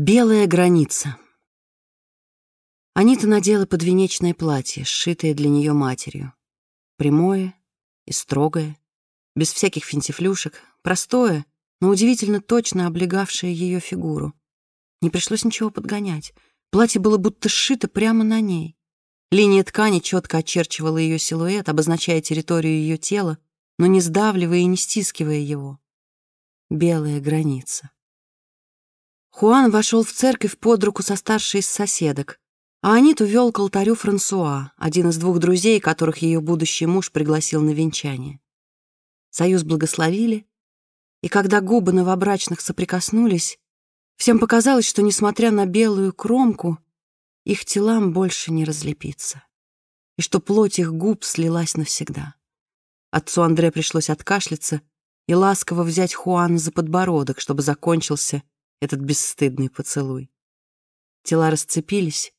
Белая граница. Анита надела подвенечное платье, сшитое для нее матерью. Прямое и строгое, без всяких финтифлюшек, простое, но удивительно точно облегавшее ее фигуру. Не пришлось ничего подгонять. Платье было будто сшито прямо на ней. Линия ткани четко очерчивала ее силуэт, обозначая территорию ее тела, но не сдавливая и не стискивая его. Белая граница. Хуан вошел в церковь под руку со старшей из соседок, а Аниту вел к алтарю Франсуа, один из двух друзей, которых ее будущий муж пригласил на венчание. Союз благословили, и когда губы новобрачных соприкоснулись, всем показалось, что, несмотря на белую кромку, их телам больше не разлепиться, и что плоть их губ слилась навсегда. Отцу Андре пришлось откашляться и ласково взять Хуана за подбородок, чтобы закончился этот бесстыдный поцелуй. Тела расцепились,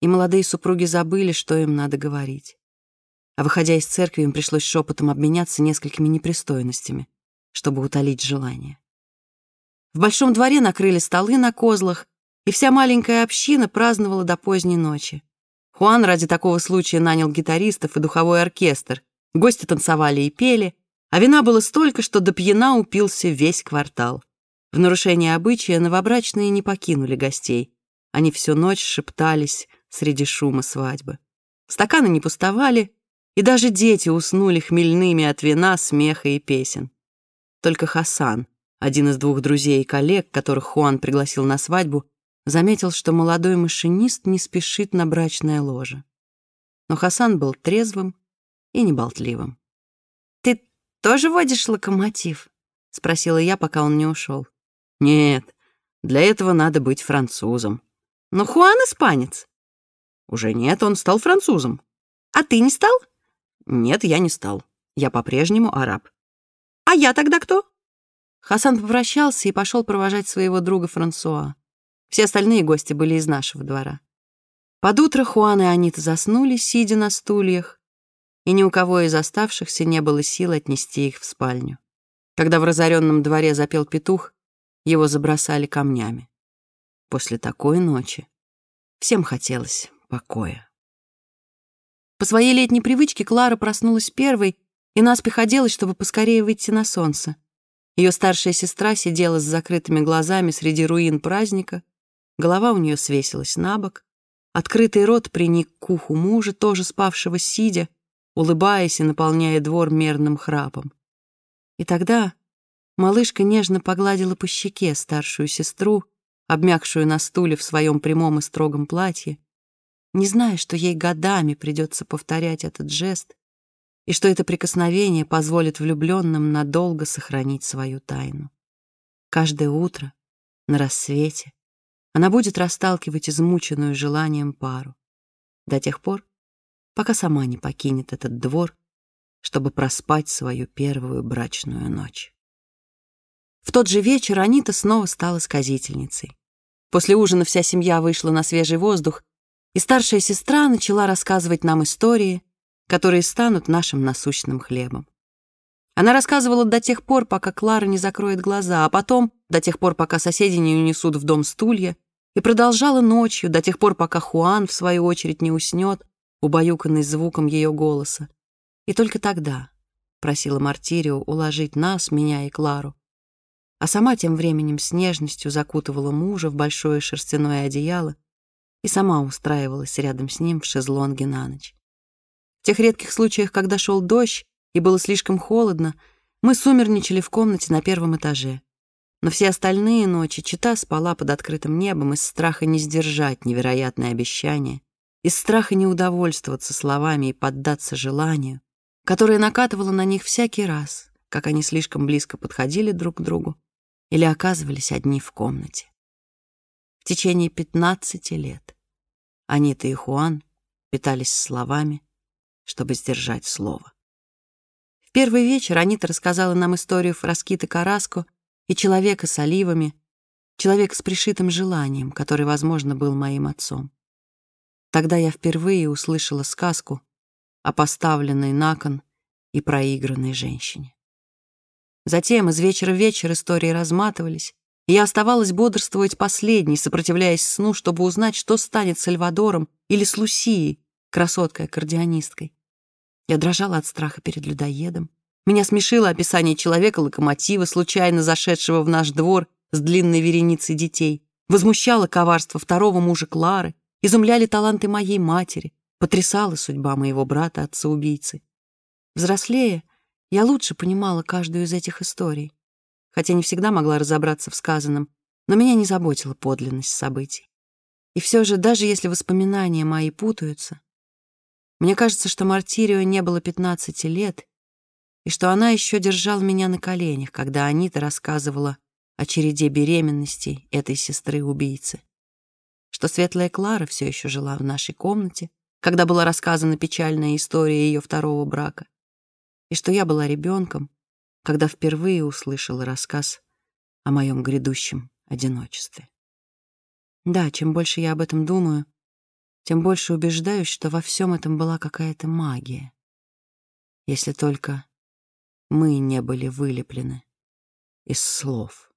и молодые супруги забыли, что им надо говорить. А выходя из церкви, им пришлось шепотом обменяться несколькими непристойностями, чтобы утолить желание. В большом дворе накрыли столы на козлах, и вся маленькая община праздновала до поздней ночи. Хуан ради такого случая нанял гитаристов и духовой оркестр. Гости танцевали и пели, а вина было столько, что до пьяна упился весь квартал. В нарушение обычая новобрачные не покинули гостей. Они всю ночь шептались среди шума свадьбы. Стаканы не пустовали, и даже дети уснули хмельными от вина, смеха и песен. Только Хасан, один из двух друзей и коллег, которых Хуан пригласил на свадьбу, заметил, что молодой машинист не спешит на брачное ложе. Но Хасан был трезвым и неболтливым. «Ты тоже водишь локомотив?» — спросила я, пока он не ушел. Нет, для этого надо быть французом. Но Хуан испанец. Уже нет, он стал французом. А ты не стал? Нет, я не стал. Я по-прежнему араб. А я тогда кто? Хасан попрощался и пошел провожать своего друга Франсуа. Все остальные гости были из нашего двора. Под утро Хуан и Анита заснули, сидя на стульях, и ни у кого из оставшихся не было сил отнести их в спальню. Когда в разоренном дворе запел петух, его забросали камнями. После такой ночи всем хотелось покоя. По своей летней привычке Клара проснулась первой и наспех оделась, чтобы поскорее выйти на солнце. Ее старшая сестра сидела с закрытыми глазами среди руин праздника, голова у нее свесилась на бок, открытый рот приник к уху мужа, тоже спавшего сидя, улыбаясь и наполняя двор мерным храпом. И тогда Малышка нежно погладила по щеке старшую сестру, обмякшую на стуле в своем прямом и строгом платье, не зная, что ей годами придется повторять этот жест и что это прикосновение позволит влюбленным надолго сохранить свою тайну. Каждое утро, на рассвете, она будет расталкивать измученную желанием пару до тех пор, пока сама не покинет этот двор, чтобы проспать свою первую брачную ночь. В тот же вечер Анита снова стала сказительницей. После ужина вся семья вышла на свежий воздух, и старшая сестра начала рассказывать нам истории, которые станут нашим насущным хлебом. Она рассказывала до тех пор, пока Клара не закроет глаза, а потом до тех пор, пока соседи не унесут в дом стулья, и продолжала ночью до тех пор, пока Хуан, в свою очередь, не уснет, убаюканный звуком ее голоса. И только тогда просила Мартирио уложить нас, меня и Клару, а сама тем временем с нежностью закутывала мужа в большое шерстяное одеяло и сама устраивалась рядом с ним в шезлонге на ночь. В тех редких случаях, когда шел дождь и было слишком холодно, мы сумерничали в комнате на первом этаже. Но все остальные ночи чита спала под открытым небом из страха не сдержать невероятное обещание, из страха не удовольствоваться словами и поддаться желанию, которое накатывало на них всякий раз, как они слишком близко подходили друг к другу или оказывались одни в комнате. В течение 15 лет Анита и Хуан питались словами, чтобы сдержать слово. В первый вечер Анита рассказала нам историю Фраскиты Караско и человека с оливами, человека с пришитым желанием, который, возможно, был моим отцом. Тогда я впервые услышала сказку о поставленной на кон и проигранной женщине. Затем из вечера в вечер истории разматывались, и я оставалась бодрствовать последней, сопротивляясь сну, чтобы узнать, что станет с Сальвадором или с Лусией, красоткой-аккордеонисткой. Я дрожала от страха перед людоедом. Меня смешило описание человека-локомотива, случайно зашедшего в наш двор с длинной вереницей детей. Возмущало коварство второго мужа Клары, изумляли таланты моей матери, потрясала судьба моего брата-отца-убийцы. Взрослея, я лучше понимала каждую из этих историй, хотя не всегда могла разобраться в сказанном, но меня не заботила подлинность событий. И все же, даже если воспоминания мои путаются, мне кажется, что Мартирио не было 15 лет, и что она еще держала меня на коленях, когда Анита рассказывала о череде беременностей этой сестры-убийцы, что светлая Клара все еще жила в нашей комнате, когда была рассказана печальная история ее второго брака, и что я была ребенком, когда впервые услышала рассказ о моем грядущем одиночестве. Да, чем больше я об этом думаю, тем больше убеждаюсь, что во всем этом была какая-то магия. Если только мы не были вылеплены из слов.